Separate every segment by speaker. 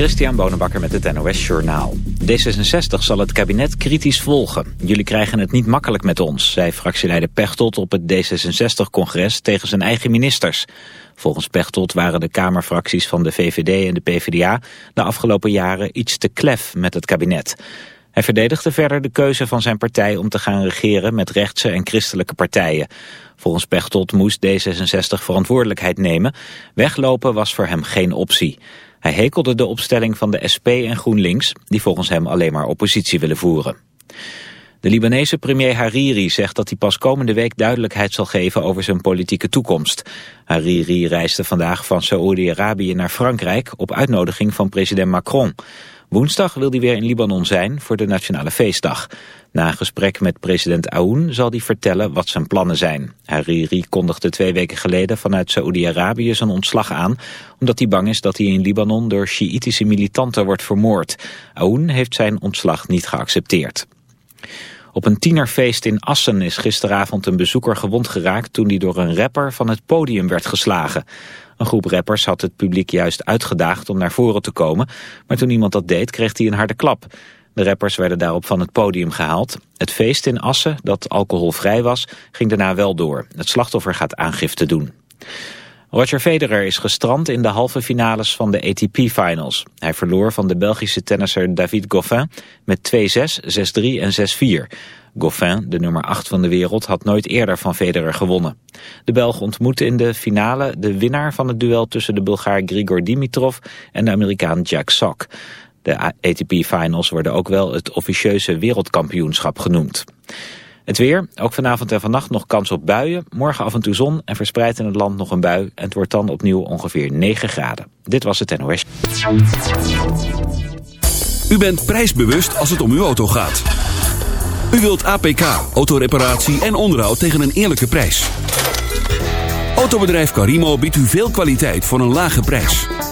Speaker 1: Christian Bonenbakker met het NOS Journaal. D66 zal het kabinet kritisch volgen. Jullie krijgen het niet makkelijk met ons, zei fractieleider Pechtold op het D66-congres tegen zijn eigen ministers. Volgens Pechtold waren de Kamerfracties van de VVD en de PvdA de afgelopen jaren iets te klef met het kabinet. Hij verdedigde verder de keuze van zijn partij om te gaan regeren met rechtse en christelijke partijen. Volgens Pechtold moest D66 verantwoordelijkheid nemen. Weglopen was voor hem geen optie. Hij hekelde de opstelling van de SP en GroenLinks, die volgens hem alleen maar oppositie willen voeren. De Libanese premier Hariri zegt dat hij pas komende week duidelijkheid zal geven over zijn politieke toekomst. Hariri reisde vandaag van Saoedi-Arabië naar Frankrijk op uitnodiging van president Macron. Woensdag wil hij weer in Libanon zijn voor de Nationale Feestdag. Na een gesprek met president Aoun zal hij vertellen wat zijn plannen zijn. Hariri kondigde twee weken geleden vanuit Saoedi-Arabië zijn ontslag aan... omdat hij bang is dat hij in Libanon door Sjiïtische militanten wordt vermoord. Aoun heeft zijn ontslag niet geaccepteerd. Op een tienerfeest in Assen is gisteravond een bezoeker gewond geraakt... toen hij door een rapper van het podium werd geslagen. Een groep rappers had het publiek juist uitgedaagd om naar voren te komen... maar toen iemand dat deed kreeg hij een harde klap. De rappers werden daarop van het podium gehaald. Het feest in Assen, dat alcoholvrij was, ging daarna wel door. Het slachtoffer gaat aangifte doen. Roger Federer is gestrand in de halve finales van de ATP-finals. Hij verloor van de Belgische tennisser David Goffin met 2-6, 6-3 en 6-4. Goffin, de nummer 8 van de wereld, had nooit eerder van Federer gewonnen. De Belg ontmoette in de finale de winnaar van het duel tussen de Bulgaar Grigor Dimitrov en de Amerikaan Jack Sock. De ATP-finals worden ook wel het officieuze wereldkampioenschap genoemd. Het weer, ook vanavond en vannacht nog kans op buien. Morgen af en toe zon en verspreid in het land nog een bui. En het wordt dan opnieuw ongeveer 9 graden. Dit was het NOS.
Speaker 2: U bent prijsbewust als het om uw auto gaat. U wilt APK, autoreparatie en onderhoud tegen een eerlijke prijs. Autobedrijf Carimo biedt u veel kwaliteit voor een lage prijs.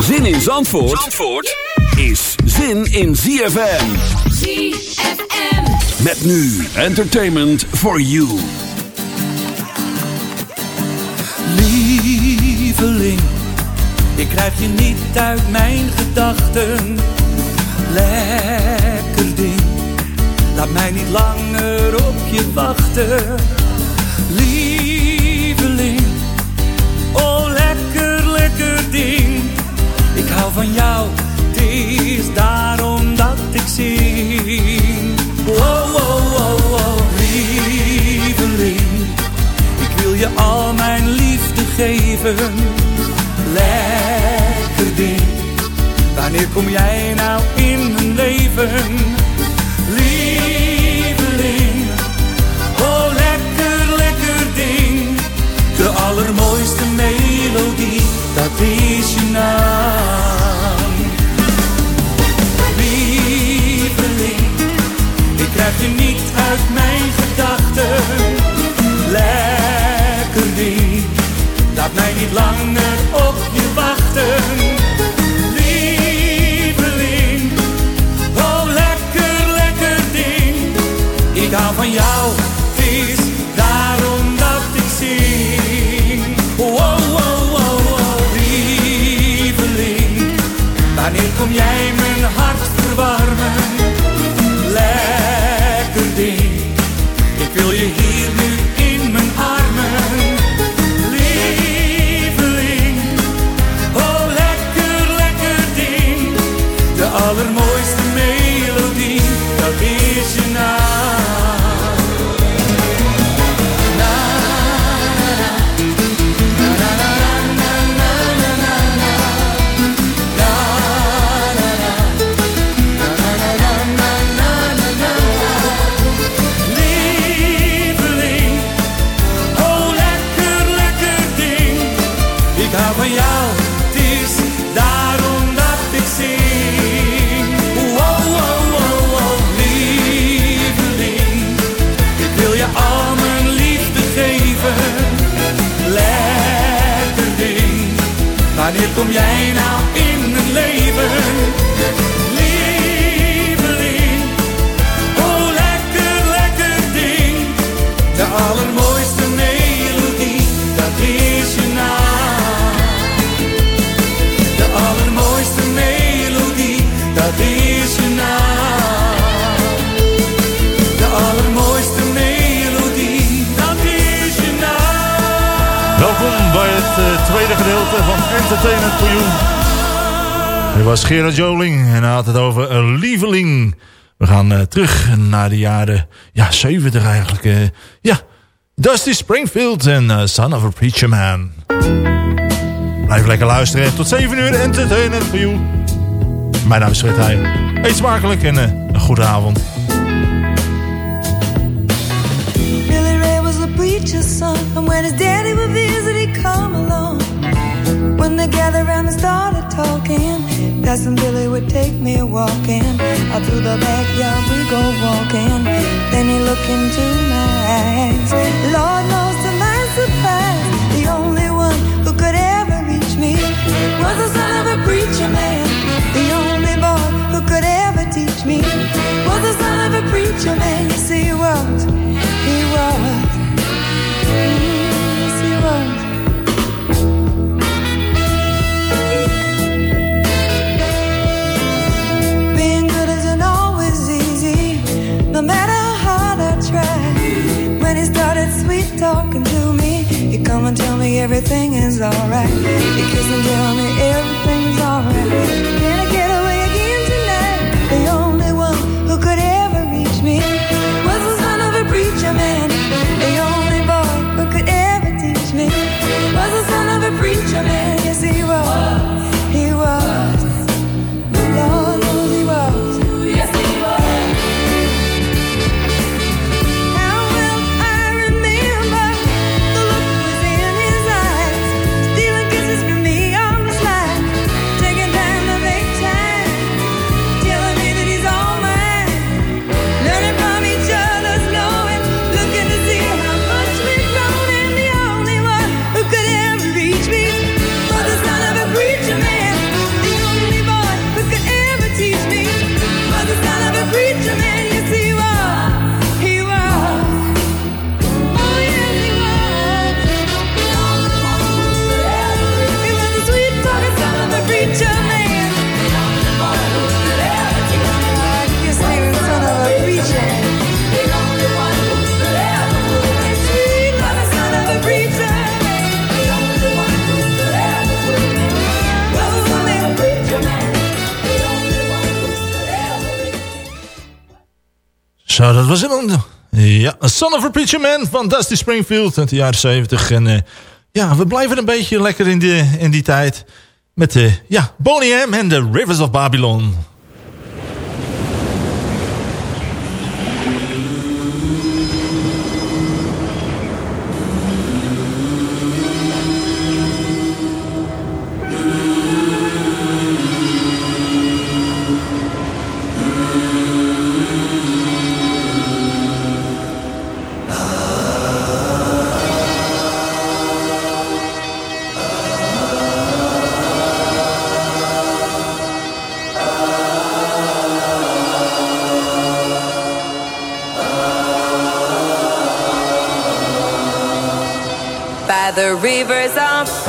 Speaker 2: Zin in Zandvoort, Zandvoort is zin in ZFM.
Speaker 3: ZFM.
Speaker 2: Met nu entertainment for you.
Speaker 4: Lieveling, ik krijg je niet uit mijn gedachten. Lekker ding, laat mij niet langer op je wachten. Lieveling, van jou, het is daarom dat ik zing. Oh, oh, oh, oh, lieveling. Ik wil je al mijn liefde geven. Lekker ding. Wanneer kom jij nou in mijn leven? Lieveling. Oh, lekker, lekker ding. De allermooiste melodie, dat is je naam. Uit mijn gedachten. Lekker ding, laat mij niet langer op je wachten. Lieveling, oh lekker, lekker ding. Ik hou van jou, het is daarom dat ik zing. Oh, oh, oh, oh, oh, lieveling. Wanneer kom jij mijn Wanneer kom jij nou in mijn leven?
Speaker 5: Entertainment for You. Dit was Gerard Joling en hij had het over een lieveling. We gaan eh, terug naar de jaren ja, 70 eigenlijk. eh. ja, Dusty Springfield en eh, Son of a Preacher Man. Blijf lekker luisteren. Tot 7 uur Entertainment for You. Mijn naam is Fred Heij. Eet smakelijk en een goede avond.
Speaker 6: Billy Ray was a preacher's son, and when his daddy would visit, he'd come. When they gathered around and started talking, Cousin Billy would take me walking. Out through the backyard we go walking. Then he looked into my eyes. Lord knows to my surprise, the only one who could ever reach me was the son of a preacher man. The only boy who could ever teach me was the son of a preacher man. He was. He was. Matter how I try. When he started sweet talking to me, he come and tell me everything is alright. He kiss and tell me everything's alright. Can I get away again tonight? The only one who could ever reach me was the son of a preacher man. The only boy who could ever teach me was the son of a preacher man.
Speaker 5: Zo, dat was hem. Ja, Son of a Preacher Man van Dusty Springfield uit de jaren 70. En eh, ja, we blijven een beetje lekker in, de, in die tijd. Met de, ja, Boney M en de Rivers of Babylon.
Speaker 7: The rivers of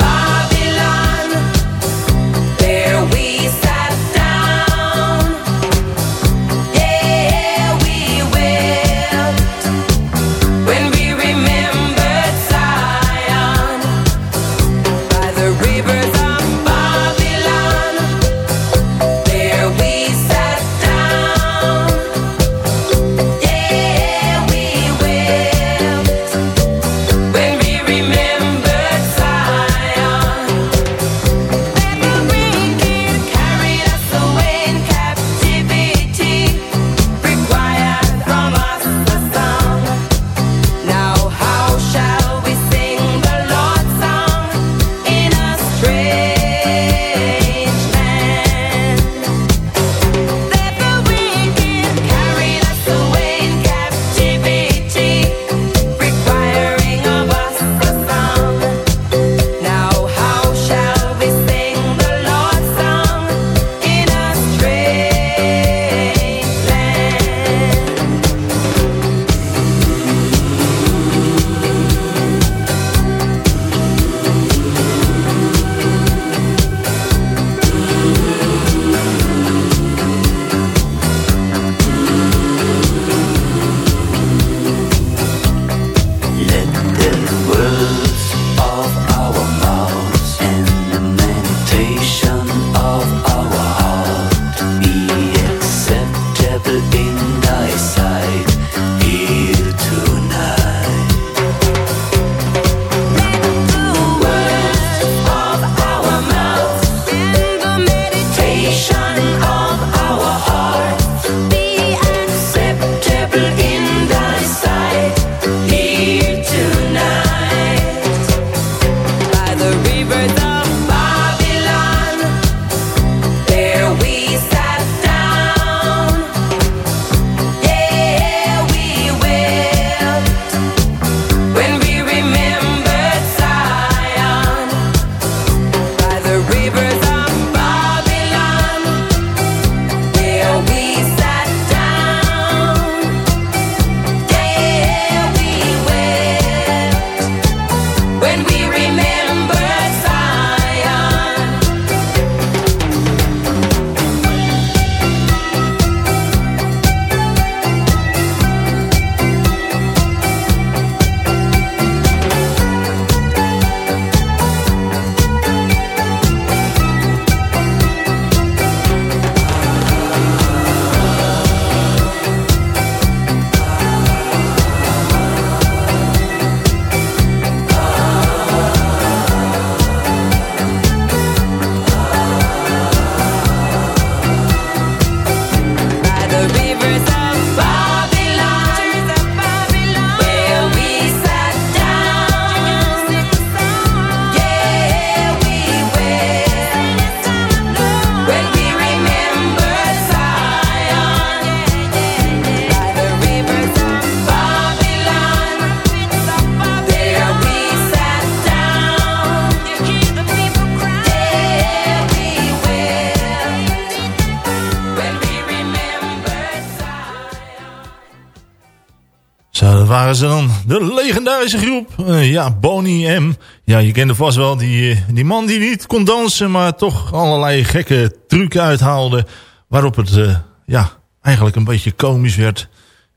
Speaker 5: dat waren ze dan. De legendarische groep. Eh, ja, Boney M. Ja, je kende vast wel die, eh, die man die niet kon dansen... maar toch allerlei gekke trucken uithaalde... waarop het eh, ja, eigenlijk een beetje komisch werd.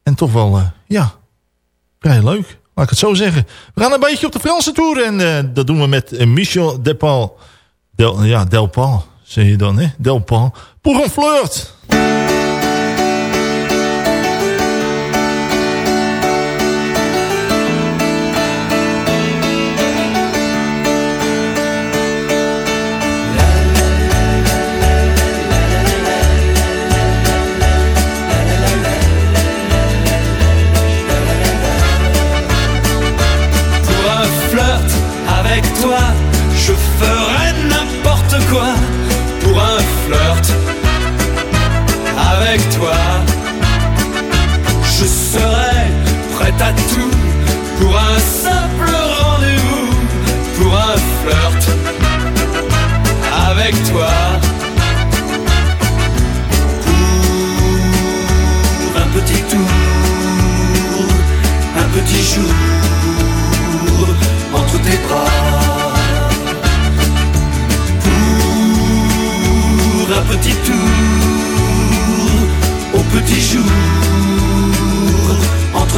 Speaker 5: En toch wel, ja, vrij leuk. Laat ik het zo zeggen. We gaan een beetje op de Franse tour. En dat doen we met Michel Depal. Del, ja, Delpal, zeg je dan, hè? Delpal. Pour un flirt.
Speaker 8: À tout. Pour un simple rendez-vous, pour un flirt avec toi. Pour un petit tour, un petit jour entre tes bras pour un petit tour au petit jour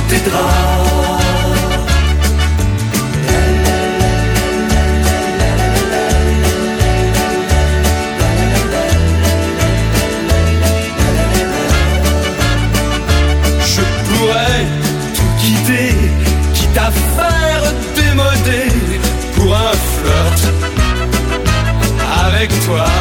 Speaker 8: tes. Je pourrais tout quitter, quitte à faire démoder pour un flirt avec toi.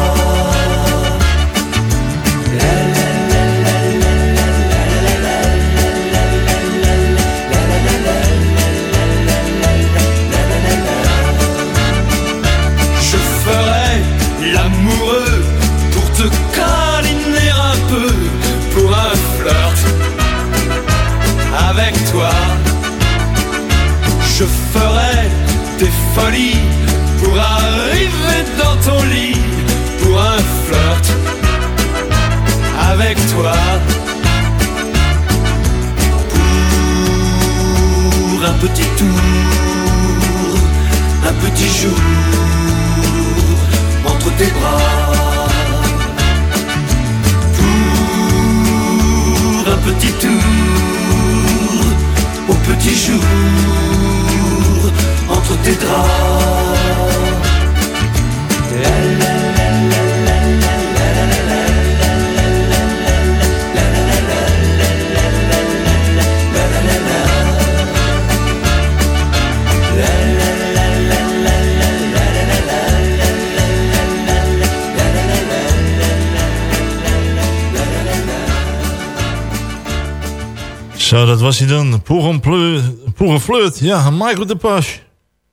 Speaker 5: Zo, dat was hij dan. Pour un, pleu, pour un flirt. Ja, Michael de.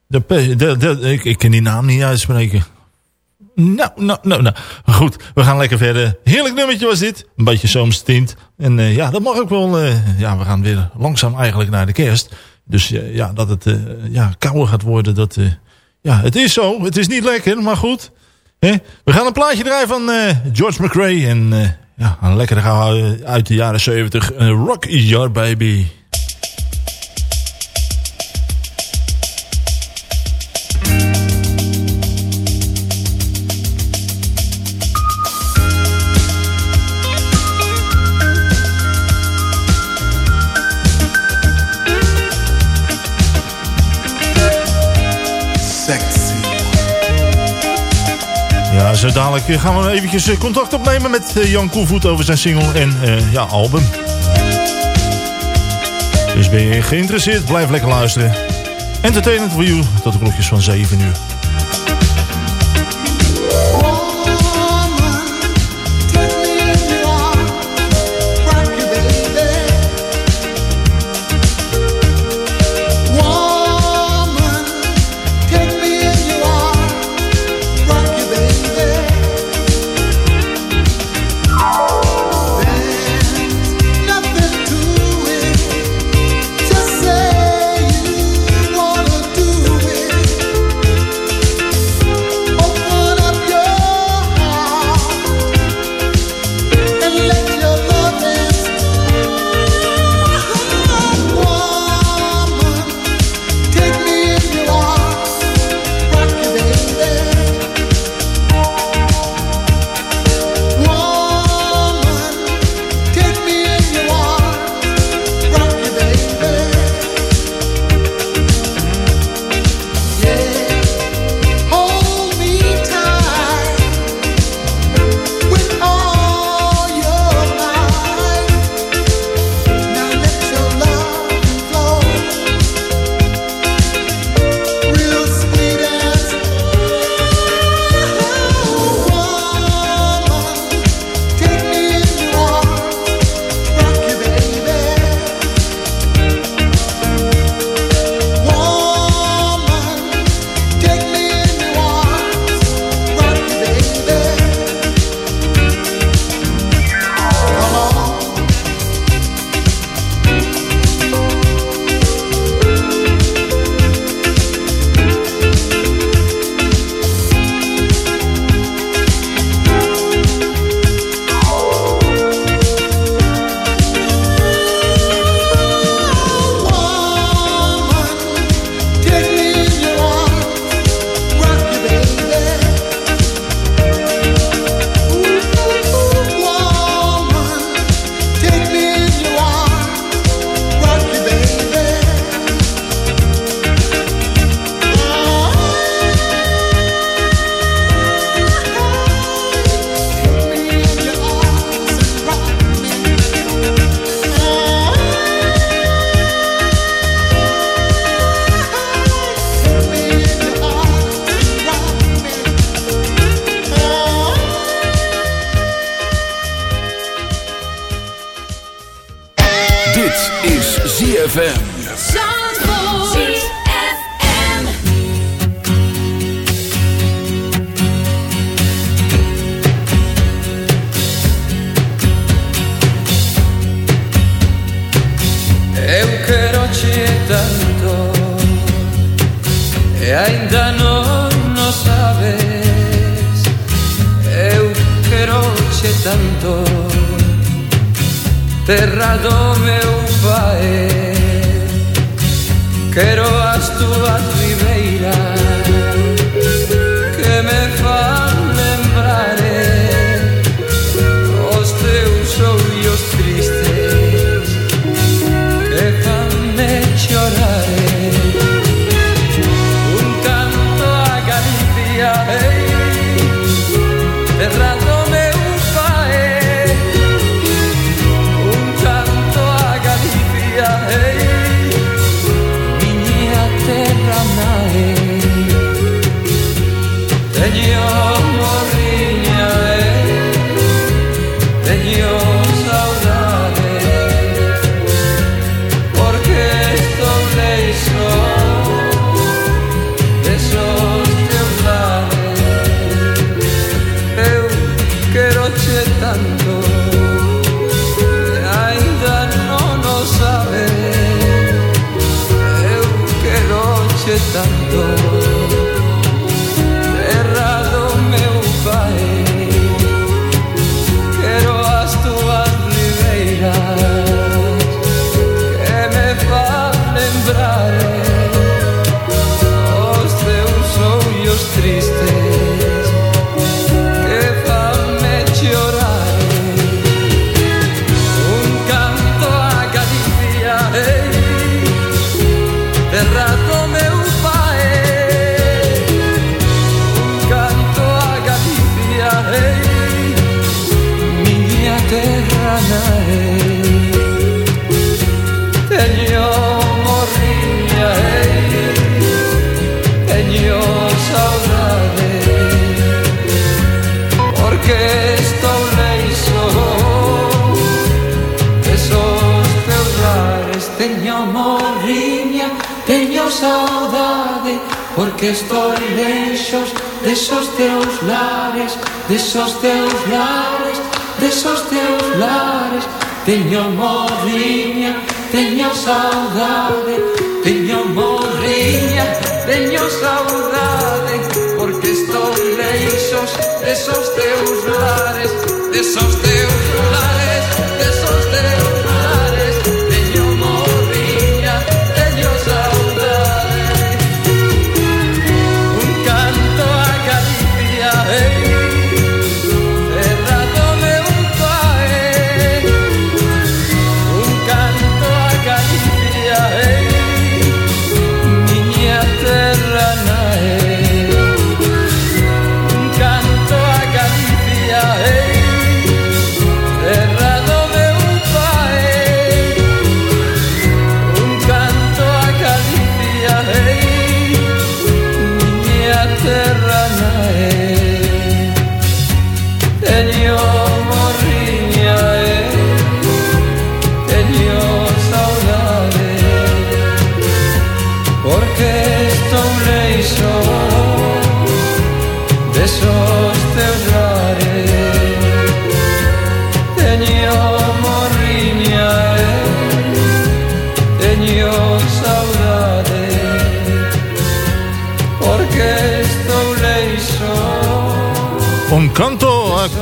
Speaker 5: De, de, ik, ik kan die naam niet uitspreken. Nou, nou, nou, nou. Goed, we gaan lekker verder. Heerlijk nummertje was dit. Een beetje zomerstint. En eh, ja, dat mag ook wel. eh, ja, we gaan weer langzaam eigenlijk naar de kerst. Dus eh, ja, dat het ja, kouder gaat worden. Dat, ja, het is zo. Het is niet lekker, maar goed. We gaan een plaatje draaien van George McRae. En ja, een lekkere gauw uit de jaren 70. eh, Rock Your Baby. Dadelijk eh, gaan we eventjes eh, contact opnemen met eh, Jan Koevoet over zijn single en ja, album. Dus ben je geïnteresseerd, blijf lekker luisteren. Entertainment for you, tot de klokjes van 7 uur.
Speaker 2: ZFM.
Speaker 7: Zandvoort. ZFM.
Speaker 3: Eu quero tanto E ainda non o sabes Eu quero che tanto terra do meu pai Quero as túas ribeiras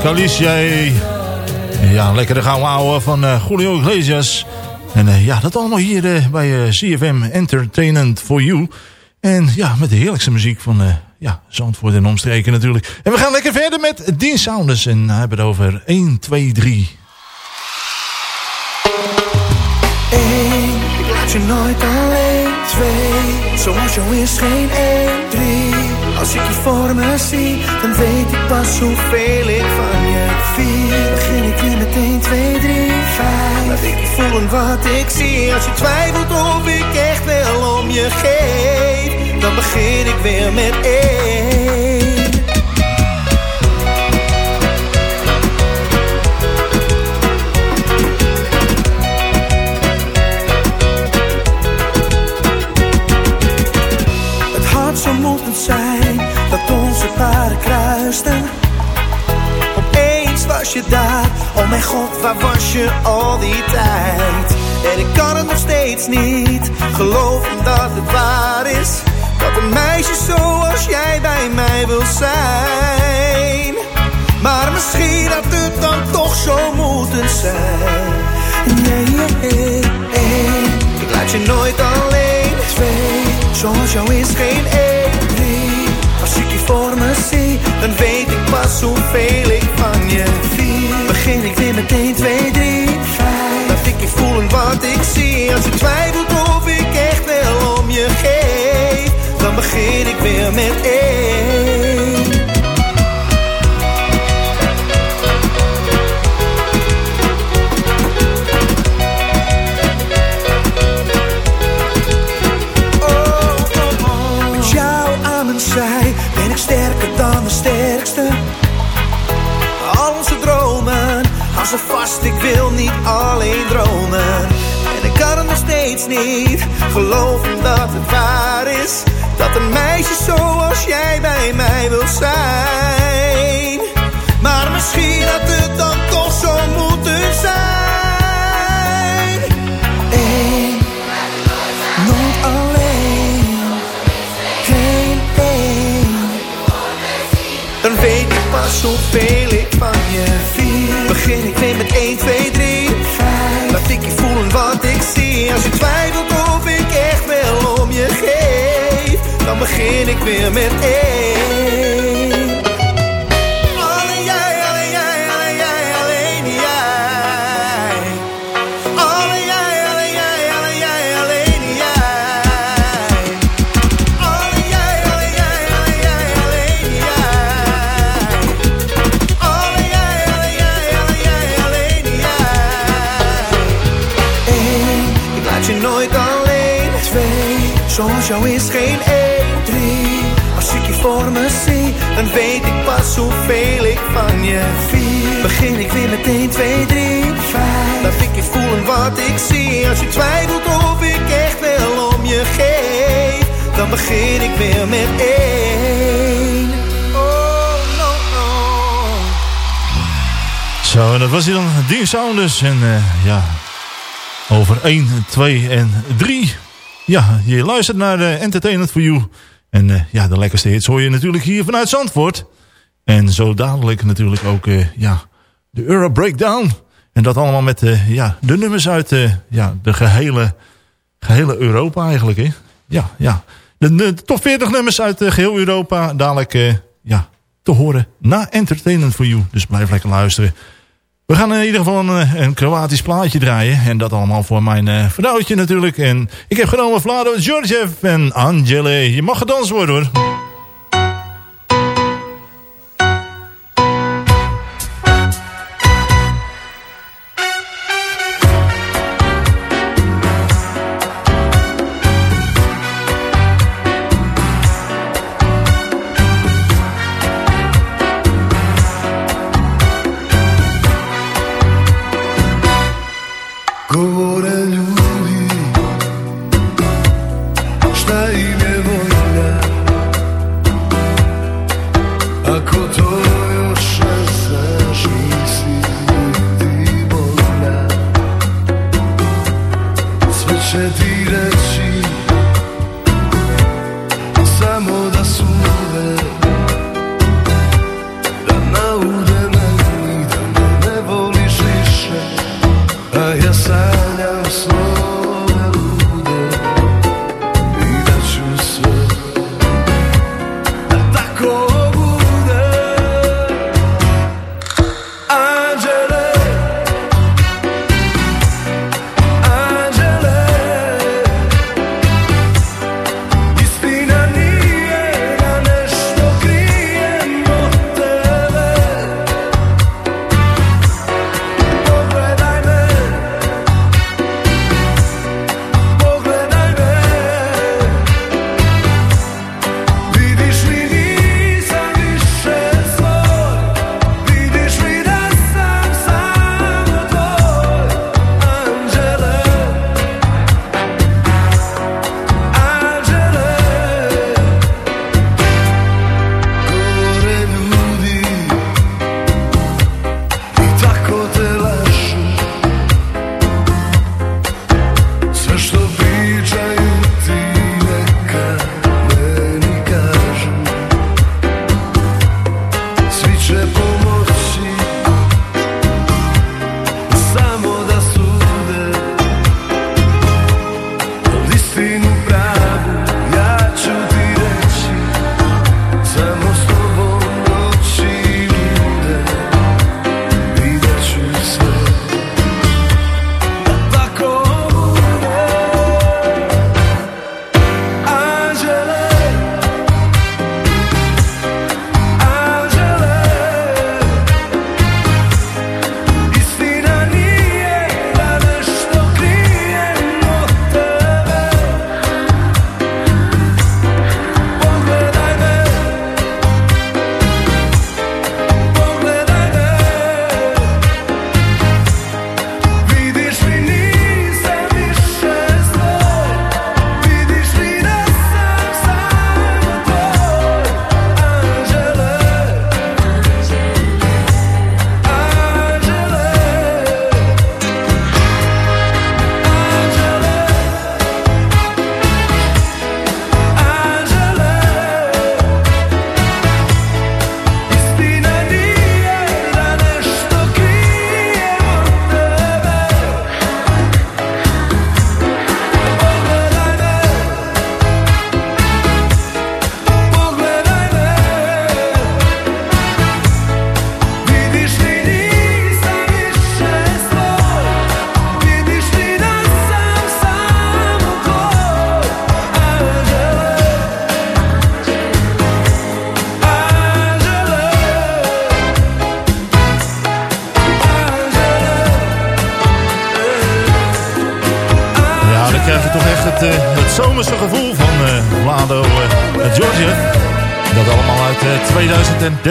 Speaker 3: canto a Galicia.
Speaker 5: Ja, lekkere gouden ouwe van eh, Julio Iglesias. En eh, ja, dat allemaal hier eh, bij CFM Entertainment for You. En ja, met de heerlijkste muziek van ja, Zandvoort en omstreken natuurlijk. En we gaan lekker verder met Dean Saunders. En hebben het over 1, 2, 3.
Speaker 9: Eén, ik laat je nooit alleen. Twee, zoals jou is geen één. Drie, als ik je voor me zie, dan weet ik pas hoeveel ik van je vier. Begin ik weer met 1, 2, 3, 5. Laat ik voelen wat ik zie. Als je twijfelt of ik echt wel om je geef, dan begin ik weer met één. Onze paden kruisten? Opeens was je daar, oh mijn god, waar was je al die tijd? En ik kan het nog steeds niet geloven dat het waar is. Dat een meisje zoals jij bij mij wil zijn. Maar misschien had het dan toch zo moeten zijn. Nee, nee, nee, ik laat je nooit alleen. Twee, zoals jou is geen één. Met één. Met jou aan mijn zij ben ik sterker dan de sterkste. Al onze dromen, hou ze vast, ik wil niet alleen dromen. En ik kan het nog steeds niet geloven dat het waar is. Een meisje zoals jij bij mij wil zijn. Maar misschien had het dan toch zo moeten zijn. Eén, nooit alleen. Geen één. Dan weet ik pas hoeveel ik van je vier. Begin ik weer met 1, 2, 3, 5. Laat ik je voelen wat ik zie. Als je twijfelt of ik echt wel om je geef. Dan begin ik weer met 1. Dan weet ik pas hoeveel ik van je vier. Begin ik weer met 1, 2, 3, 5. Laat ik je voelen wat ik zie. Als je twijfelt of ik echt wel om je geef, dan begin ik weer met één. Oh, no, no.
Speaker 5: Zo, en dat was hij dan, Dean Saunders. En eh, ja, over 1, 2 en 3. Ja, je luistert naar de Entertainment for You. En eh, ja, de lekkerste hits hoor je natuurlijk hier vanuit Zandvoort. En zo dadelijk natuurlijk ook eh, ja, de Euro Breakdown. En dat allemaal met eh, ja, de nummers uit ja, de gehele, gehele Europa eigenlijk. Hè? Ja, ja. De, de top 40 nummers uit eh, geheel Europa. Dadelijk ja, te horen na Entertainment for You. Dus blijf lekker luisteren. We gaan in ieder geval een, eh, een Kroatisch plaatje draaien. En dat allemaal voor mijn eh, vrouwtje natuurlijk. En ik heb genomen Vlado Georgiev en Angele. Je mag gedanst worden hoor.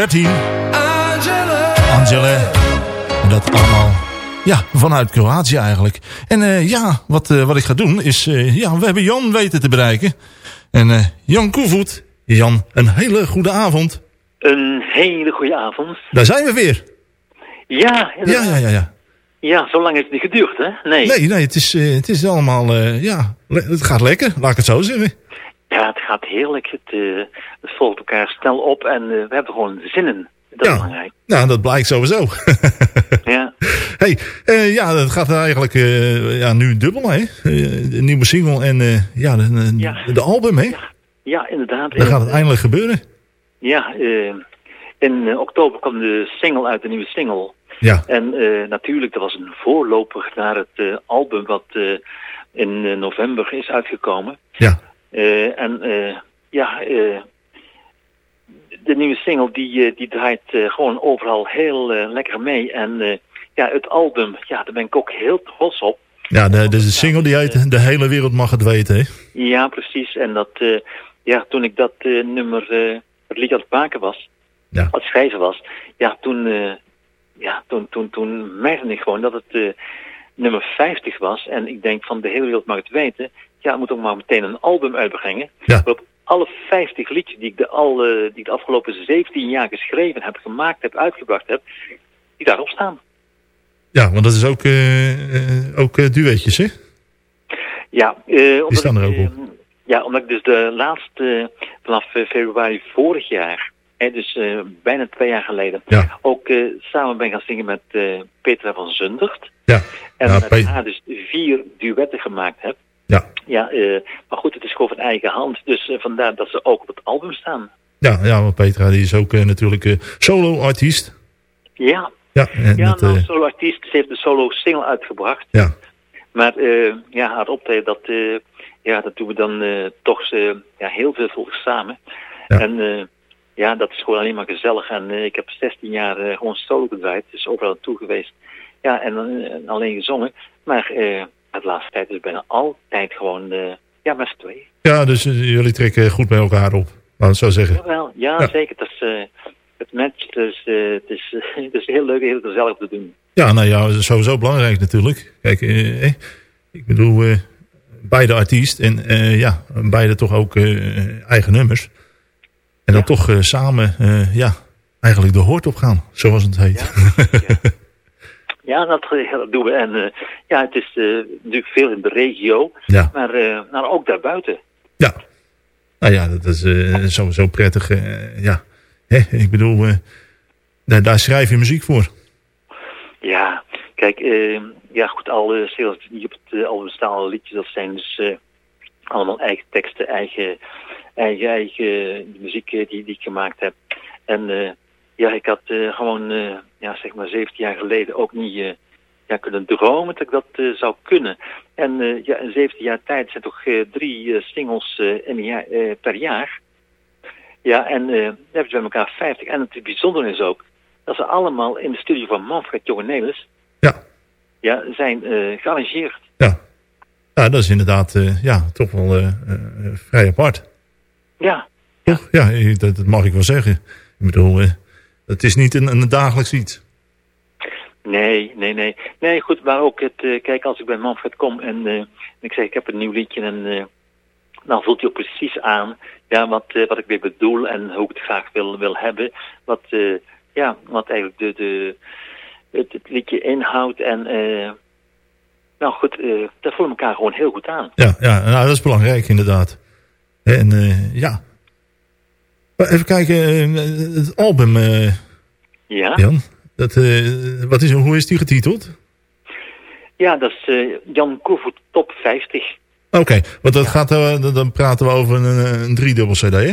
Speaker 5: 2013. Angela. En dat allemaal ja, vanuit Kroatië eigenlijk. En eh, ja, wat, eh, wat ik ga doen is... eh, ja, we hebben Jan weten te bereiken. En Jan Koevoet. Jan, een hele goede avond.
Speaker 10: Een hele goede avond.
Speaker 5: Daar zijn we weer.
Speaker 10: Ja,
Speaker 5: Ja, ja, ja. ja.
Speaker 10: ja, zo lang heeft het niet geduurd, hè? Nee.
Speaker 5: Nee, nee, het is, het is allemaal... ja, het gaat lekker, laat ik het zo zeggen.
Speaker 10: Ja, het gaat heerlijk. Het, eh, het volgt elkaar snel op en eh, we hebben er gewoon zin in. Dat is
Speaker 5: Ja.
Speaker 10: belangrijk.
Speaker 5: Nou, dat blijkt sowieso.
Speaker 10: Ja.
Speaker 5: hey, eh, ja, dat gaat eigenlijk ja, nu dubbel, hè? De nieuwe single en ja, de,
Speaker 10: Ja.
Speaker 5: de album, hè?
Speaker 10: ja, inderdaad.
Speaker 5: Dan gaat het eindelijk gebeuren.
Speaker 10: Ja, in oktober kwam de single uit, de nieuwe single.
Speaker 5: Ja,
Speaker 10: En natuurlijk, dat was een voorloper naar het album wat in november is uitgekomen.
Speaker 5: ja,
Speaker 10: en eh, ja, eh, de nieuwe single die, eh, die draait eh, gewoon overal heel eh, lekker mee. En eh, ja, het album, ja, daar ben ik ook heel trots op.
Speaker 5: ja de, de single die heet De hele wereld mag het weten, hè?
Speaker 10: Ja, precies. En dat, eh, ja, toen ik dat eh, nummer, eh, het lied aan het maken was,
Speaker 5: Ja.
Speaker 10: aan het schrijven was, ja, toen, eh, ja, toen, toen, toen merkte ik gewoon dat het eh, nummer 50 was. En ik denk van de hele wereld mag het weten. Ja, ik moet ook maar meteen een album uitbrengen.
Speaker 5: Ja.
Speaker 10: Waarop alle 50 liedjes die ik de, al, eh, die ik de afgelopen 17 jaar geschreven heb, gemaakt heb, uitgebracht heb, die daarop staan.
Speaker 5: Ja, want dat is ook, eh, eh, ook duetjes, hè?
Speaker 10: Ja, omdat
Speaker 5: staan er
Speaker 10: ik,
Speaker 5: ook op.
Speaker 10: eh, ja, omdat ik dus de laatste, vanaf februari vorig jaar, dus eh, bijna twee jaar geleden,
Speaker 5: Ja.
Speaker 10: ook eh, samen ben gaan zingen met eh, Petra van Zundert.
Speaker 5: Ja,
Speaker 10: En
Speaker 5: Ja,
Speaker 10: met haar dus vier duetten gemaakt heb.
Speaker 5: ja,
Speaker 10: Ja, maar goed, het is gewoon van eigen hand. Dus vandaar dat ze ook op het album staan.
Speaker 5: ja, ja want Petra die is ook natuurlijk solo-artiest.
Speaker 10: Ja,
Speaker 5: Ja, en
Speaker 10: ja
Speaker 5: dat,
Speaker 10: nou, solo-artiest. Ze heeft een solo-single uitgebracht.
Speaker 5: ja,
Speaker 10: Maar ja, haar optreden, dat, ja, dat doen we dan toch ja, heel veel voor samen.
Speaker 5: Ja.
Speaker 10: En ja, dat is gewoon alleen maar gezellig. En eh, ik heb 16 jaar eh, gewoon solo gedraaid. Dus overal naartoe geweest. Ja, en, eh, en alleen gezongen. Maar het laatste tijd is bijna altijd gewoon, ja, met z'n tweeën.
Speaker 5: ja, dus jullie trekken goed bij elkaar op. We het zo zeggen.
Speaker 10: Jawel, ja,
Speaker 5: Ja.
Speaker 10: zeker. Dat is, het match, dus, het, is, het is heel leuk, heel gezellig te doen.
Speaker 5: Ja, nou ja, dat is sowieso belangrijk natuurlijk. Kijk, ik bedoel, beide artiest en ja, beide toch ook eigen nummers. En dan
Speaker 10: Ja.
Speaker 5: toch eh, samen, eh, ja, eigenlijk de hoort op gaan, zoals het heet.
Speaker 10: Ja, dat, eh, dat doen we. En ja, het is natuurlijk veel in de regio,
Speaker 5: Ja,
Speaker 10: maar, maar ook daarbuiten.
Speaker 5: ja. Nou ja, dat is sowieso prettig. ja, Hè, ik bedoel, daar, daar schrijf je muziek voor.
Speaker 10: Ja, kijk, ja goed, singles die op het album staan, liedjes, dat zijn dus allemaal eigen teksten, eigen, eigen, eigen muziek eh, die, die ik gemaakt heb. En eh, ja, ik had eh, gewoon, eh, ja, zeg maar 17 jaar geleden ook niet eh, ja, kunnen dromen dat ik dat eh, zou kunnen. En eh, ja, in 17 jaar tijd zijn toch eh, drie eh, singles eh, in een jaar, eh, per jaar. Ja, en eh dan hebben ze bij elkaar 50. En het bijzondere is ook dat ze allemaal in de studio van Manfred Jongenelis
Speaker 5: Ja,
Speaker 10: ja, zijn eh gearrangeerd.
Speaker 5: ja. Ja, dat is inderdaad eh, ja, toch wel eh, eh, vrij apart.
Speaker 10: Ja?
Speaker 5: Ja, eh, dat, dat mag ik wel zeggen. Ik bedoel, eh, het is niet een, een dagelijks iets.
Speaker 10: nee, nee, nee. Nee, goed, maar ook het, eh, kijk, als ik bij Manfred kom en eh, ik zeg ik heb een nieuw liedje en eh, dan voelt hij ook precies aan ja, wat, wat ik weer bedoel en hoe ik het graag wil, wil hebben. Wat, ja, wat eigenlijk de, de, het, het liedje inhoudt en eh, nou goed, dat voelen elkaar gewoon heel goed aan.
Speaker 5: Ja, ja nou, dat is belangrijk inderdaad. En eh, ja. Even kijken, eh, het album, eh,
Speaker 10: Ja,
Speaker 5: Jan. Dat, eh, wat is, hoe is die getiteld?
Speaker 10: ja dat is Jan Koevoet Top 50.
Speaker 5: Oké, want dat gaat, dan- praten we over een, een driedubbel cd, hè?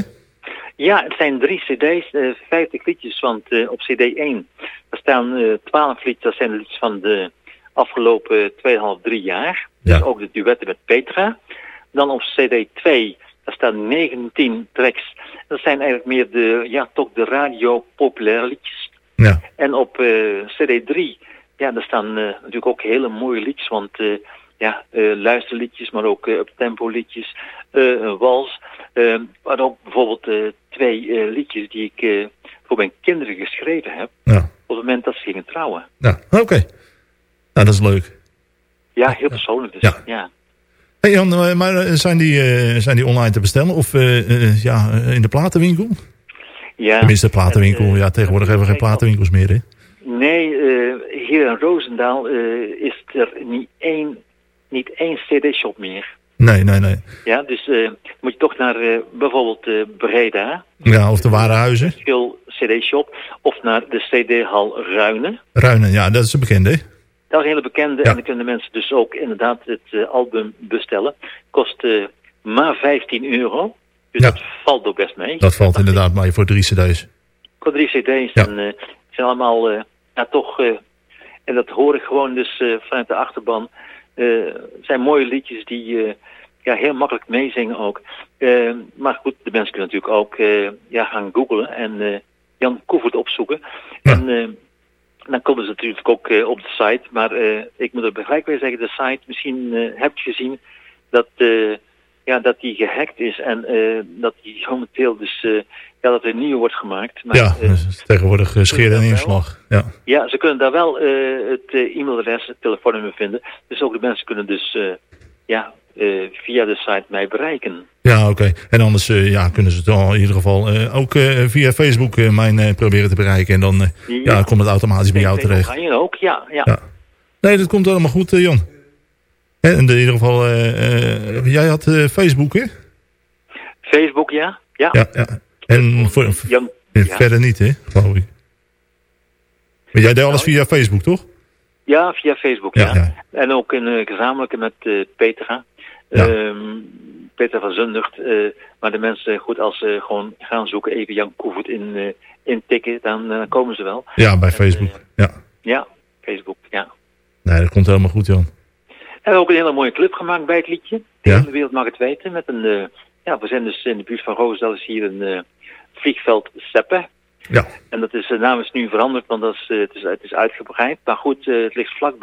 Speaker 10: Ja, het zijn drie cd's, eh 50 liedjes, want eh, op cd 1 daar staan eh 12 liedjes, dat zijn de liedjes van de afgelopen 2,5, 3 jaar.
Speaker 5: Ja.
Speaker 10: Dus ook de duetten met Petra. Dan op cd 2, daar staan 19 tracks. Dat zijn eigenlijk meer de, ja, toch de radio populaire liedjes.
Speaker 5: Ja,
Speaker 10: En op eh, cd 3, ja, daar staan eh, natuurlijk ook hele mooie liedjes, want eh, ja, luisterliedjes, maar ook up-tempo liedjes, een wals. maar ook bijvoorbeeld twee liedjes die ik voor mijn kinderen geschreven heb.
Speaker 5: Ja,
Speaker 10: Op het moment dat ze gingen trouwen.
Speaker 5: ja oké. Nou, dat is leuk.
Speaker 10: Ja, heel persoonlijk dus.
Speaker 5: Ja.
Speaker 10: Ja.
Speaker 5: Hey Jan, eh, maar eh, zijn die, eh, zijn die online te bestellen? Of ja, in de platenwinkel?
Speaker 10: Ja.
Speaker 5: Tenminste, platenwinkel.
Speaker 10: Eh,
Speaker 5: ja, tegenwoordig hebben we geen platenwinkels meer, hè?
Speaker 10: Nee, hier in Roosendaal is er niet één, niet één cd-shop meer.
Speaker 5: Nee, nee, nee.
Speaker 10: Ja, dus moet je toch naar bijvoorbeeld eh, Breda,
Speaker 5: Ja, of de Warenhuizen.
Speaker 10: veel cd-shop, of naar de cd-hal Ruinen.
Speaker 5: Ruinen, ja, dat is een bekende, hè?
Speaker 10: Dat is een hele bekende
Speaker 5: Ja.
Speaker 10: en dan kunnen mensen dus ook inderdaad het eh, album bestellen. Kost eh, maar 15 euro, dus
Speaker 5: Ja.
Speaker 10: dat valt ook best mee.
Speaker 5: Dat valt inderdaad mee voor drie cd's.
Speaker 10: Voor drie cd's
Speaker 5: Ja.
Speaker 10: en eh, het zijn allemaal ja, toch, en dat hoor ik gewoon dus vanuit de achterban, het zijn mooie liedjes die ja, heel makkelijk meezingen ook. Maar goed, de mensen kunnen natuurlijk ook ja, gaan googlen en Jan Koevert opzoeken.
Speaker 5: Ja.
Speaker 10: En dan komen ze natuurlijk ook eh, op de site, maar eh, ik moet er gelijk weer zeggen, de site, misschien eh, heb je gezien dat, eh, ja, dat die gehackt is en eh, dat die momenteel dus, ja, dat er een nieuwe wordt gemaakt. Maar,
Speaker 5: Ja, tegenwoordig scheren en inslag. Ja.
Speaker 10: ja, ze kunnen daar wel het e-mailadres, het telefoonnummer vinden. Dus ook de mensen kunnen dus ja, eh, via de site mij bereiken.
Speaker 5: Ja, oké. En anders ja, ja, kunnen ze het al in ieder geval eh, ook eh, via Facebook eh, eh, proberen te bereiken. En dan eh, ja.
Speaker 10: Ja.
Speaker 5: komt het automatisch bij jou terecht.
Speaker 10: Ga je ook? Ja, ja.
Speaker 5: Ja. Nee, dat komt allemaal goed, eh, Jan. En in ieder geval, eh, eh, jij had eh, Facebook, hè?
Speaker 10: Facebook, ja. Ja,
Speaker 5: Ja, ja. En voor,
Speaker 10: Jan,
Speaker 5: eh, verder niet, hè? Geloof ik. Maar jij deed alles via Facebook, toch?
Speaker 10: ja, via Facebook,
Speaker 5: Ja.
Speaker 10: En ook een eh, gezamenlijke met eh, Petra.
Speaker 5: Ja.
Speaker 10: Ehm, Petra van Zundert. eh, maar de mensen, goed, als ze gewoon gaan zoeken, even Jan Koevoet in, eh intikken, dan eh, komen ze wel.
Speaker 5: Ja, bij Facebook. Ja.
Speaker 10: Ja, Facebook, ja.
Speaker 5: Nee, dat komt helemaal goed, Jan.
Speaker 10: We hebben ook een hele mooie clip gemaakt bij het liedje. De
Speaker 5: Ja?
Speaker 10: hele wereld mag het weten. Met een, ja, we zijn dus in de buurt van Roosendaal is hier een eh, vliegveld Seppe.
Speaker 5: Ja.
Speaker 10: En dat is, de naam is nu veranderd, want dat is, het, is, het is uitgebreid. Maar goed, het ligt vlak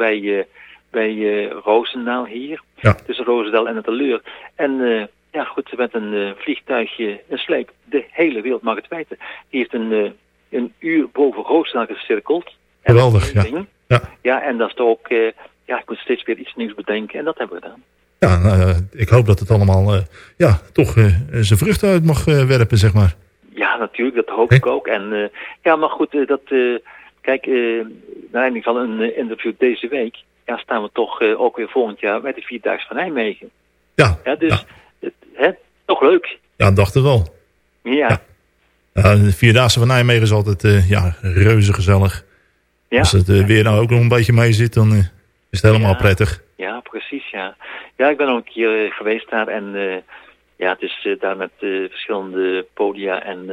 Speaker 10: bij, eh, Roosendaal hier.
Speaker 5: Ja.
Speaker 10: Tussen Roosendaal en het Alleur. En eh, ja, goed, met een eh, vliegtuigje, een sleep. De hele wereld mag het weten. Die heeft een, een uur boven Roosendaal gecirkeld.
Speaker 5: Geweldig, ja. Ja.
Speaker 10: Ja, en dat is toch ook... ja, ik moet steeds weer iets nieuws bedenken. En dat hebben we gedaan.
Speaker 5: Ja, nou, ik hoop dat het allemaal ja, toch zijn vruchten uit mag werpen, zeg maar.
Speaker 10: Ja, natuurlijk, dat hoop ik ook. En ja, maar goed, dat, kijk, naar aanleiding van een interview deze week, ja, staan we toch eh, ook weer volgend jaar bij de Vierdaagse van Nijmegen.
Speaker 5: Ja,
Speaker 10: Ja, dus,
Speaker 5: ja.
Speaker 10: Het, hè, toch leuk.
Speaker 5: ja dacht het wel.
Speaker 10: Ja, ja.
Speaker 5: Ja. Ja, de Vierdaagse van Nijmegen is altijd eh, ja, reuze gezellig. Als het eh, weer nou ook nog een beetje mee zit, dan is het helemaal
Speaker 10: Ja.
Speaker 5: prettig.
Speaker 10: Ja, precies, ja. Ja, ik ben ook een keer geweest daar en ja, het is daar met verschillende podia en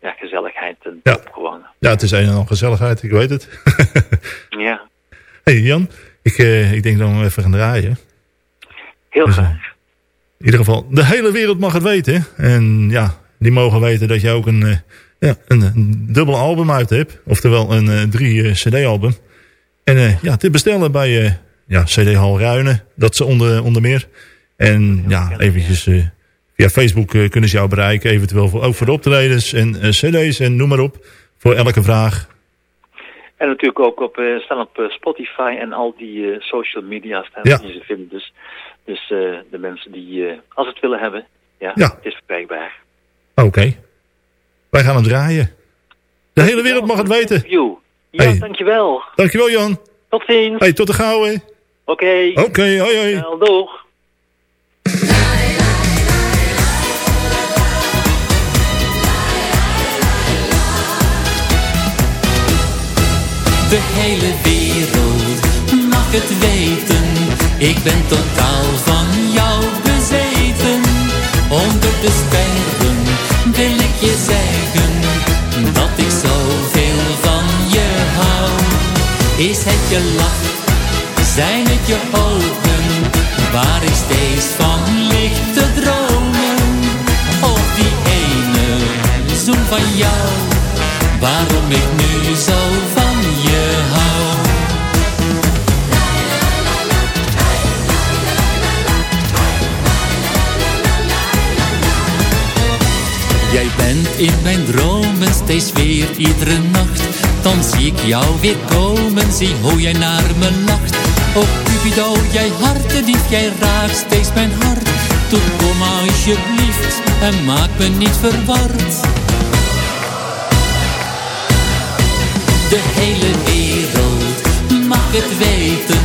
Speaker 10: ja, gezelligheid en
Speaker 5: Ja.
Speaker 10: top gewoon.
Speaker 5: Ja, het is een en al gezelligheid, ik weet het.
Speaker 10: Ja,
Speaker 5: hey Jan, ik, eh, ik denk dat we even gaan draaien.
Speaker 10: heel
Speaker 5: Dus, eh,
Speaker 10: graag.
Speaker 5: In ieder geval, de hele wereld mag het weten. En ja, die mogen weten dat je ook een, eh, ja, een, een dubbel album uit hebt. Oftewel een eh, drie cd-album. En ja, te bestellen bij ja, CD Hal Ruinen. Dat ze onder, onder meer. En ja, eventjes via Facebook kunnen ze jou bereiken. Eventueel voor, ook voor de optredens en cd's en noem maar op. Voor elke vraag.
Speaker 10: En natuurlijk ook op, eh, staan op eh, Spotify en al die eh, social media staan
Speaker 5: Ja.
Speaker 10: die ze vinden. Dus, dus de mensen die, als het willen hebben, ja,
Speaker 5: Ja.
Speaker 10: het is verkrijgbaar.
Speaker 5: Oké. Wij gaan hem draaien. De hele wereld mag het weten.
Speaker 10: You. Ja,
Speaker 5: Hey.
Speaker 10: dankjewel.
Speaker 5: Dankjewel Jan.
Speaker 10: Tot ziens.
Speaker 5: Hey, tot de gauw hè.
Speaker 10: Oké.
Speaker 5: Oké, hoi hoi.
Speaker 10: Wel, doeg.
Speaker 4: De hele wereld mag het weten. Ik ben totaal van jou bezeten. Onder de sterren wil ik je zeggen dat ik zoveel van je hou. Is het je lach? Zijn het je ogen? Waar ik steeds van ligt te dromen? Of die ene zoen van jou? Waarom ik nu zo van
Speaker 11: in mijn dromen steeds weer iedere nacht. Dan zie ik jou weer komen, zie hoe jij naar me lacht. Oh Cupido, jij hartedief, jij raakt steeds mijn hart. Toen kom alsjeblieft en maak me niet verward. De hele wereld mag het weten,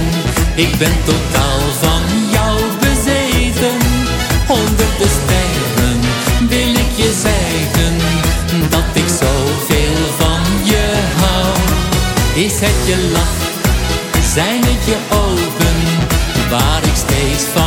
Speaker 11: ik ben totaal van ik zoveel van je hou. Is het je lach, zijn het je ogen, waar ik steeds van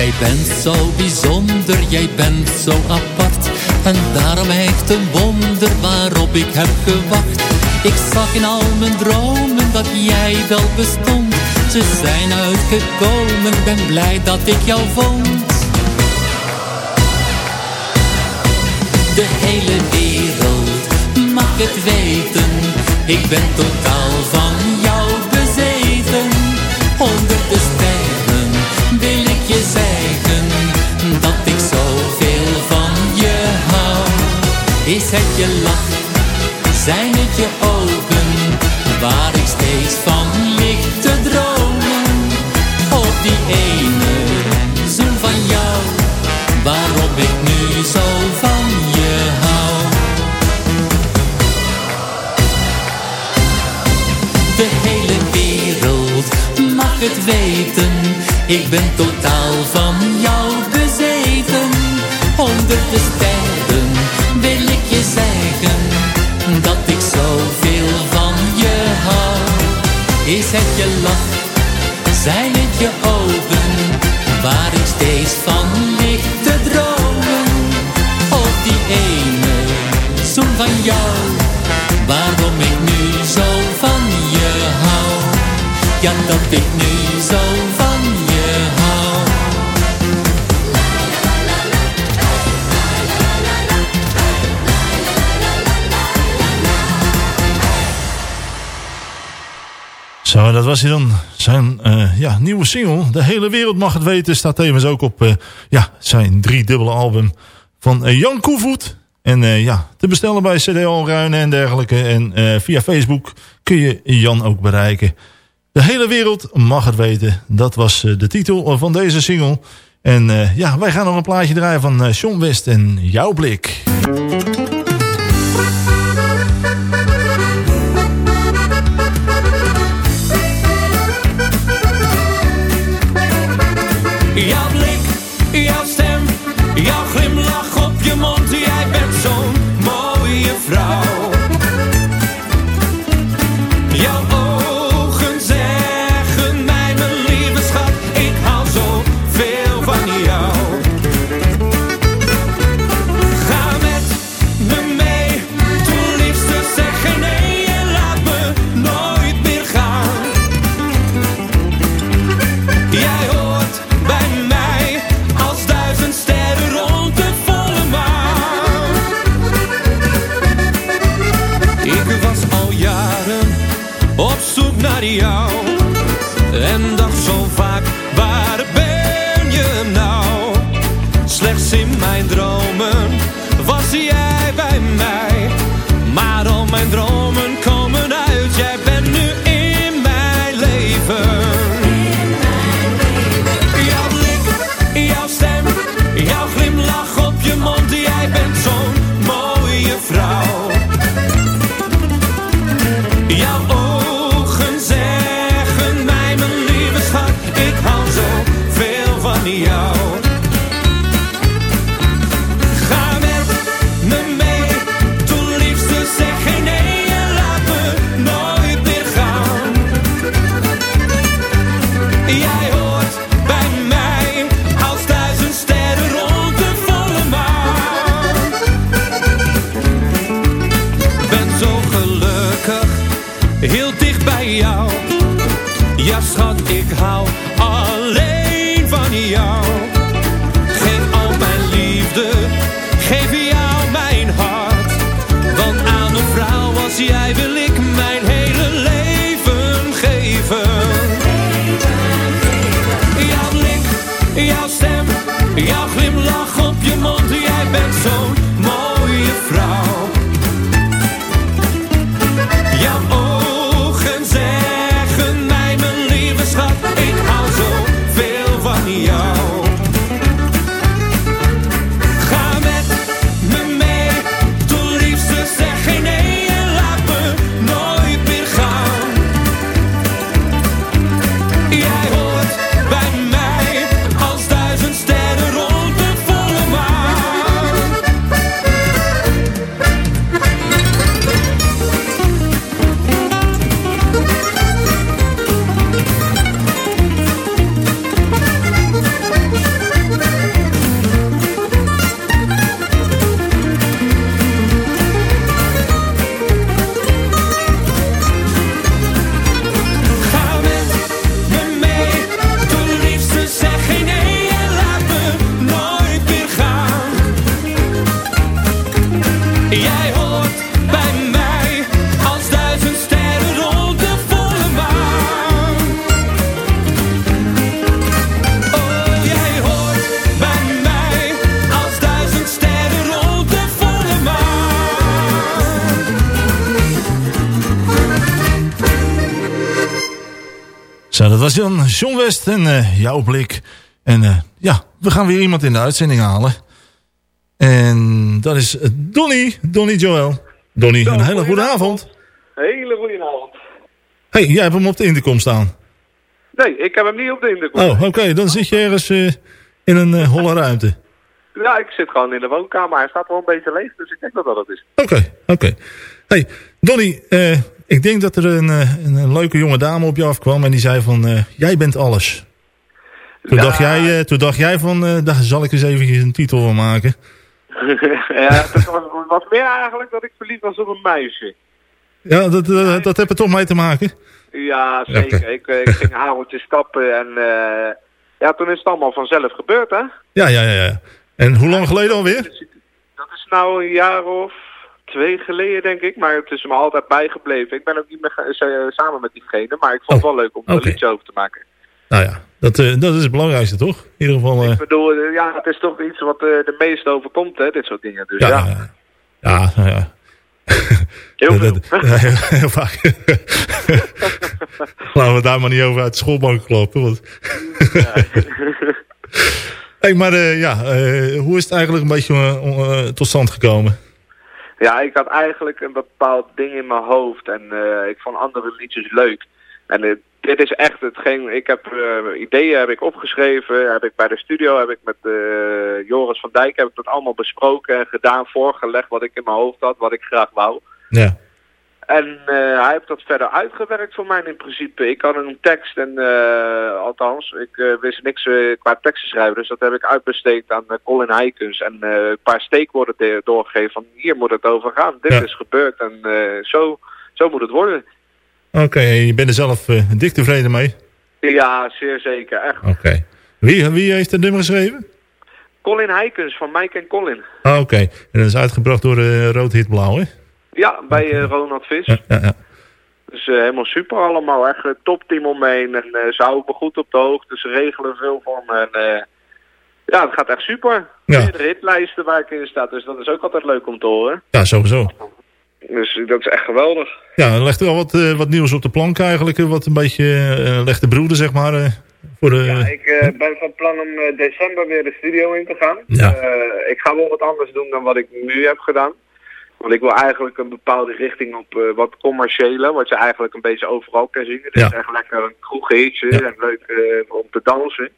Speaker 11: Jij bent zo bijzonder, jij bent zo apart. En daarom echt een wonder waarop ik heb gewacht. Ik zag in al mijn dromen dat jij wel bestond. Ze zijn uitgekomen, ben blij dat ik jou vond. De hele wereld mag het weten. Ik ben totaal van Het je lach, zijn het je ogen, waar ik steeds van lig te dromen. Op die ene zoen van jou, waarop ik nu zo van je hou. De hele wereld mag het weten. Ik ben totaal van jou bezeten. Onder de dat
Speaker 5: was hij dan. Zijn eh, ja, nieuwe single. De hele wereld mag het weten. Staat tevens ook op eh, ja, zijn driedubbele album van eh, Jan Koevoet. En ja, te bestellen bij CD Alruinen en dergelijke. En via Facebook kun je Jan ook bereiken. De hele wereld mag het weten. Dat was de titel van deze single. En ja, wij gaan nog een plaatje draaien van Sean West en Jouw Blik.
Speaker 8: Vrouw. Naar jou en dacht zo vaak, waar ben je nou? Slechts in mijn dromen was jij bij mij, maar al mijn dromen
Speaker 5: was Jan John West en eh, jouw blik. En eh, ja, we gaan weer iemand in de uitzending halen. En dat is Donny, Donny Joel. Donny, een hele goede avond.
Speaker 12: Hele goede avond.
Speaker 5: hey, jij hebt hem op de intercom staan.
Speaker 12: Nee, ik heb hem niet op de intercom.
Speaker 5: Oh, oké, dan zit je ergens eh, in een holle ruimte.
Speaker 12: Ja, ik zit gewoon in de woonkamer. Hij staat wel een beetje leeg, dus ik denk dat dat het is.
Speaker 5: Oké, oké. Hey, Donny, ik denk dat er een, eh, een, een leuke jonge dame op je afkwam en die zei van, eh, jij bent alles. Toen,
Speaker 12: Ja.
Speaker 5: dacht jij, eh, toen dacht jij van, eh, daar zal ik eens eventjes een titel van maken.
Speaker 12: ja, was, was meer eigenlijk dat ik verliefd was op een meisje.
Speaker 5: Ja, dat, dat heeft er toch mee te maken.
Speaker 12: Ja, zeker. Ik, ik ging avondje stappen en ja, toen is het allemaal vanzelf gebeurd, hè?
Speaker 5: Ja, ja, ja. ja. En hoe lang geleden alweer?
Speaker 12: Dat is nou een jaar of twee geleden, denk ik. Maar het is me altijd bijgebleven. Ik ben ook niet meer sa- samen met diegene, maar ik vond het wel leuk om er
Speaker 5: Oh,
Speaker 12: een liedje over te maken.
Speaker 5: Nou ja, dat, eh, dat is het belangrijkste toch? In ieder geval... eh,
Speaker 12: Ik bedoel, eh, ja, het is toch iets wat eh, de meeste overkomt, hè, dit soort dingen. Dus
Speaker 5: ja,
Speaker 12: ja,
Speaker 5: ja.
Speaker 12: Heel veel.
Speaker 5: Dat- heel, vaak. Laten we daar maar niet over uit de schoolbank kloppen. Want... hey, maar eh, ja, eh, hoe is het eigenlijk een beetje eh, eh, tot stand gekomen?
Speaker 12: Ja, ik had eigenlijk een bepaald ding in mijn hoofd en eh, ik vond andere liedjes leuk. En eh, dit is echt hetgeen, ik heb eh, ideeën heb ik opgeschreven, heb ik bij de studio, heb ik met Joris van Dijk, heb ik dat allemaal besproken en gedaan, voorgelegd wat ik in mijn hoofd had, wat ik graag wou.
Speaker 5: Ja.
Speaker 12: En eh, hij heeft dat verder uitgewerkt voor mij in principe. Ik had een tekst en eh, althans, ik eh, wist niks qua teksten schrijven. Dus dat heb ik uitbesteed aan Colin Heikens. En een paar steekwoorden de- doorgegeven van hier moet het over gaan. Dit
Speaker 5: Ja.
Speaker 12: is gebeurd en zo, zo moet het worden.
Speaker 5: Oké, je bent er zelf dik tevreden mee?
Speaker 12: Ja, zeer zeker. Echt.
Speaker 5: Oké. Wie, wie heeft het nummer geschreven?
Speaker 12: Colin Heikens van Mike en Colin.
Speaker 5: Ah, Oké, en dat is uitgebracht door Rood Hit Blauw, hè?
Speaker 12: Ja, bij eh, Ronald Vis.
Speaker 5: Ja, ja, ja.
Speaker 12: Dus eh, helemaal super allemaal. Echt een topteam omheen. En eh, ze houden me goed op de hoogte. Ze regelen veel voor me. En, eh, ja, het gaat echt super.
Speaker 5: Ja.
Speaker 12: Meerdere hitlijsten waar ik in sta. Dus dat is ook altijd leuk om te horen.
Speaker 5: Ja, sowieso.
Speaker 12: Dus dat is echt geweldig.
Speaker 5: Ja, er legt er wel wat, eh, wat nieuws op de plank eigenlijk. eh, Wat een beetje eh legt de broeder, zeg maar. eh, voor de,
Speaker 12: Ja, ik eh, ben van plan om eh, december weer de studio in te gaan.
Speaker 5: Ja.
Speaker 12: Eh, ik ga wel wat anders doen dan wat ik nu heb gedaan. Want ik wil eigenlijk een bepaalde richting op eh, wat commerciële, wat je eigenlijk een beetje overal kan zien. Het
Speaker 5: Ja.
Speaker 12: is echt lekker een kroeghitje en leuk eh, om te dansen.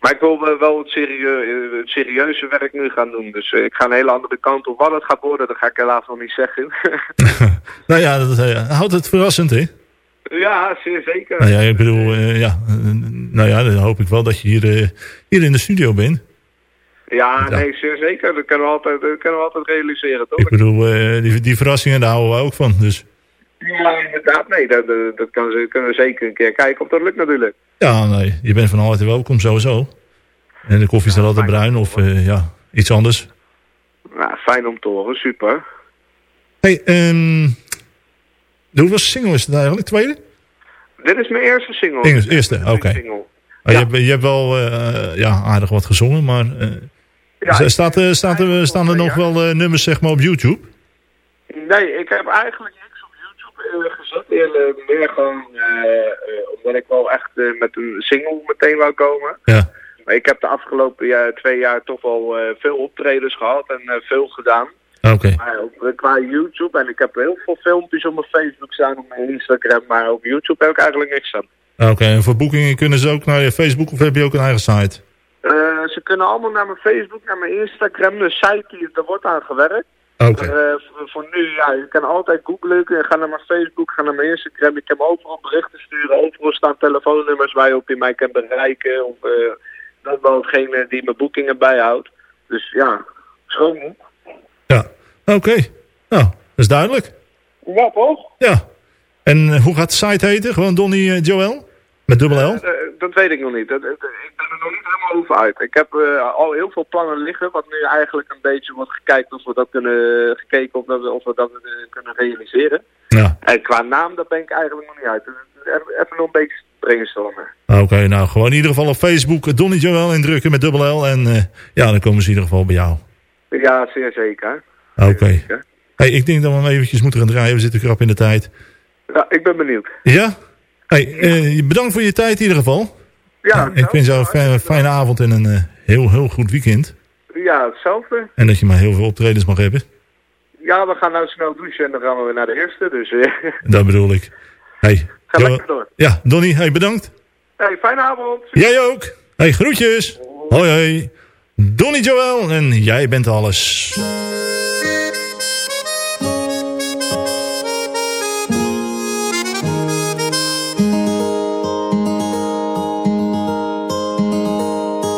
Speaker 12: Maar ik wil wel het, serieu eh, het serieuze werk nu gaan doen. Dus ik ga een hele andere kant op. Wat het gaat worden, dat ga ik helaas nog niet zeggen.
Speaker 5: Nou ja, dat houdt het verrassend, hè?
Speaker 12: ja, zeer zeker.
Speaker 5: Nou ja, ik bedoel, ja, nou ja, dan hoop ik wel dat je hier, hier in de studio bent.
Speaker 12: Ja,
Speaker 5: Ja.
Speaker 12: nee, zeker. Dat kunnen we altijd, dat kunnen we altijd realiseren, toch?
Speaker 5: Ik bedoel, eh, die, die verrassingen, daar houden we ook van. Dus
Speaker 12: Ja, inderdaad. Nee, dat, dat, dat kan, ze- kunnen we zeker een keer kijken of dat lukt natuurlijk.
Speaker 5: ja, nee, je bent van harte welkom sowieso. En de koffie staat altijd bruin of eh, ja, iets anders.
Speaker 12: Nou, fijn om te horen. Super.
Speaker 5: hey, ehm de hoeveelste single is het eigenlijk? Tweede?
Speaker 12: Dit is mijn eerste single.
Speaker 5: Engels, eerste, oké. Ah, je, hebt, je hebt wel eh, ja, aardig wat gezongen, maar...
Speaker 12: Ja,
Speaker 5: staat, er- staat er, staan er nog wel eh, nummers zeg maar, op YouTube?
Speaker 12: Nee, ik heb eigenlijk niks op YouTube eh, gezet. Eerlijk, meer gewoon eh, omdat ik wel echt met een single meteen wou komen.
Speaker 5: Ja.
Speaker 12: Maar ik heb de afgelopen jaar, twee jaar toch wel veel optredens gehad en veel gedaan.
Speaker 5: Oké.
Speaker 12: Maar ook qua YouTube. En ik heb heel veel filmpjes op mijn Facebook staan, op mijn Instagram. Maar op YouTube heb ik eigenlijk niks staan.
Speaker 5: Oké, en voor boekingen kunnen ze ook naar je Facebook of heb je ook een eigen site?
Speaker 12: Eh, ze kunnen allemaal naar mijn Facebook, naar mijn Instagram. De site, die, daar wordt aan gewerkt.
Speaker 5: Oké.
Speaker 12: Eh, voor, voor nu, ja, je kan altijd googlen. Ga naar mijn Facebook, ga naar mijn Instagram. Ik kan overal berichten sturen. Overal staan telefoonnummers waarop je mij kan bereiken. Of eh, dat wel hetgene die mijn boekingen bijhoudt. Dus ja, schoon.
Speaker 5: Ja. Oké. Nou, dat is duidelijk.
Speaker 12: Ja, toch?
Speaker 5: Ja. En hoe gaat de site heten? Gewoon Donny eh, Joel? Met dubbel L?
Speaker 12: Eh, dat weet ik nog niet. Dat, ik ben er nog niet helemaal over uit. Ik heb eh, al heel veel plannen liggen, wat nu eigenlijk een beetje wordt gekeken of we dat kunnen, gekeken of, dat we, of we dat eh, kunnen realiseren.
Speaker 5: Ja.
Speaker 12: En qua naam, daar ben ik eigenlijk nog niet uit. Even, nog een beetje brainstormen.
Speaker 5: Oké, nou gewoon in ieder geval op Facebook eh, Donny Joel indrukken met dubbel L. En eh, ja, dan komen ze in ieder geval bij jou.
Speaker 12: Ja, zeer zeker.
Speaker 5: Oké. Hey, ik denk dat we hem eventjes moeten gaan draaien. We zitten krap in de tijd.
Speaker 12: Ja, ik ben benieuwd.
Speaker 5: Ja? Hey, eh, bedankt voor je tijd in ieder geval.
Speaker 12: Ja,
Speaker 5: ik wens jou een fijne, fijne avond en een eh, heel, heel goed weekend.
Speaker 12: Ja, hetzelfde.
Speaker 5: En dat je maar heel veel optredens mag hebben.
Speaker 12: Ja, we gaan nou snel douchen en dan gaan we weer naar de eerste. Dus eh,
Speaker 5: Dat bedoel ik. Hey,
Speaker 12: ga
Speaker 5: Jo-
Speaker 12: lekker door.
Speaker 5: Ja, Donny, hey, bedankt.
Speaker 12: Hey, fijne avond.
Speaker 5: Jij ook. Hey, groetjes. Hoi, hoi. Donny Joel en jij bent alles.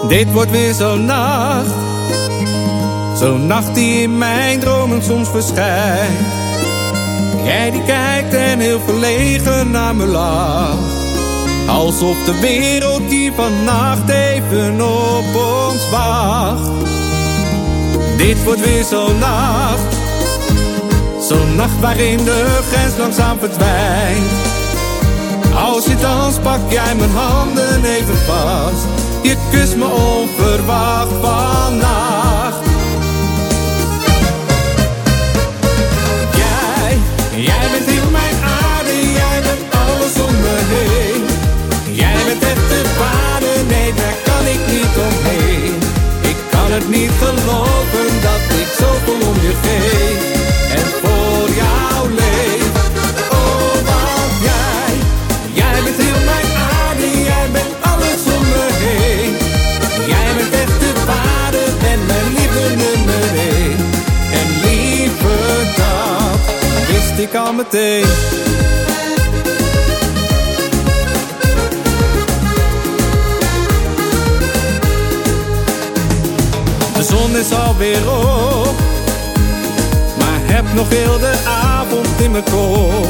Speaker 4: Dit wordt weer zo'n nacht. Zo'n nacht die in mijn dromen soms verschijnt. Jij die kijkt en heel verlegen naar me lacht. Alsof de wereld hier vannacht even op ons wacht. Dit wordt weer zo'n nacht. Zo'n nacht waarin de grens langzaam verdwijnt. Als je dans pak jij mijn handen even vast. Je kust me onverwacht vannacht. Jij, jij bent heel mijn aarde, jij bent alles om me heen. Jij bent echt de waarde, nee daar kan ik niet omheen. Ik kan het niet geloven dat ik zoveel om je geef. Ik meteen. De zon is alweer op, maar heb nog heel de avond in mijn kop.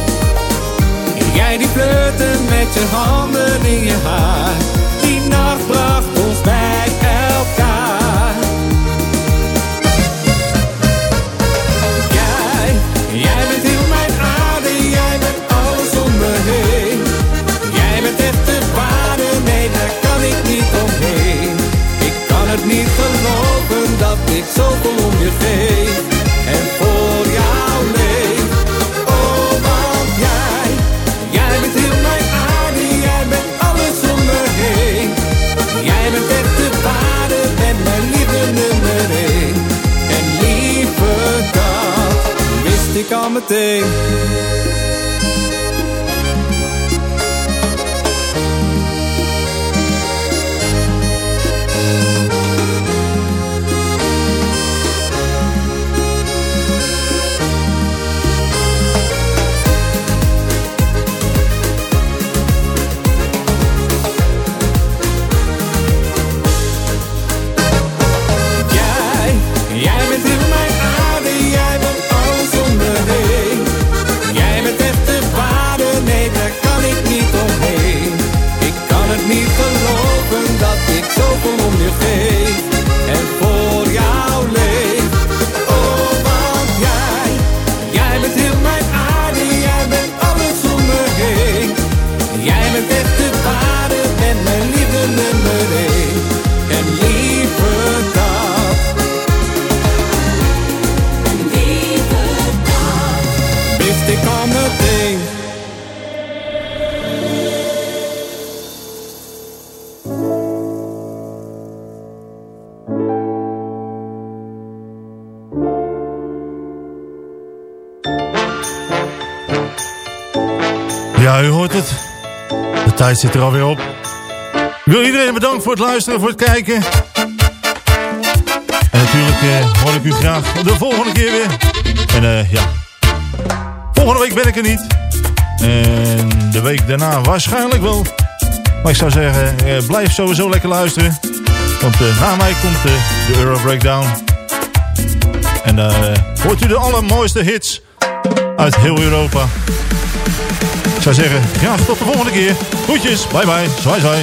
Speaker 4: Jij die flirten met je handen in je haar, ik zoveel om je geef. En voor jou leef. Oh, want jij, jij bent heel mijn aarde, jij bent alles om me heen. Jij bent echt de waarde, bent mijn lieve nummer één. En liever dat, wist ik al meteen. mijn
Speaker 5: beste vader en mijn lieve tijd zit er alweer op. Ik wil iedereen bedanken voor het luisteren, voor het kijken. En natuurlijk eh, hoor ik u graag de volgende keer weer. En eh, ja, volgende week ben ik er niet. En de week daarna waarschijnlijk wel. Maar ik zou zeggen, eh, blijf sowieso lekker luisteren. Want eh, na mij komt eh, de Euro Breakdown. En daar hoort u de allermooiste hits uit heel Europa. Zou zeggen, graag tot de volgende keer. Groetjes, bye bye, zwaai zwaai.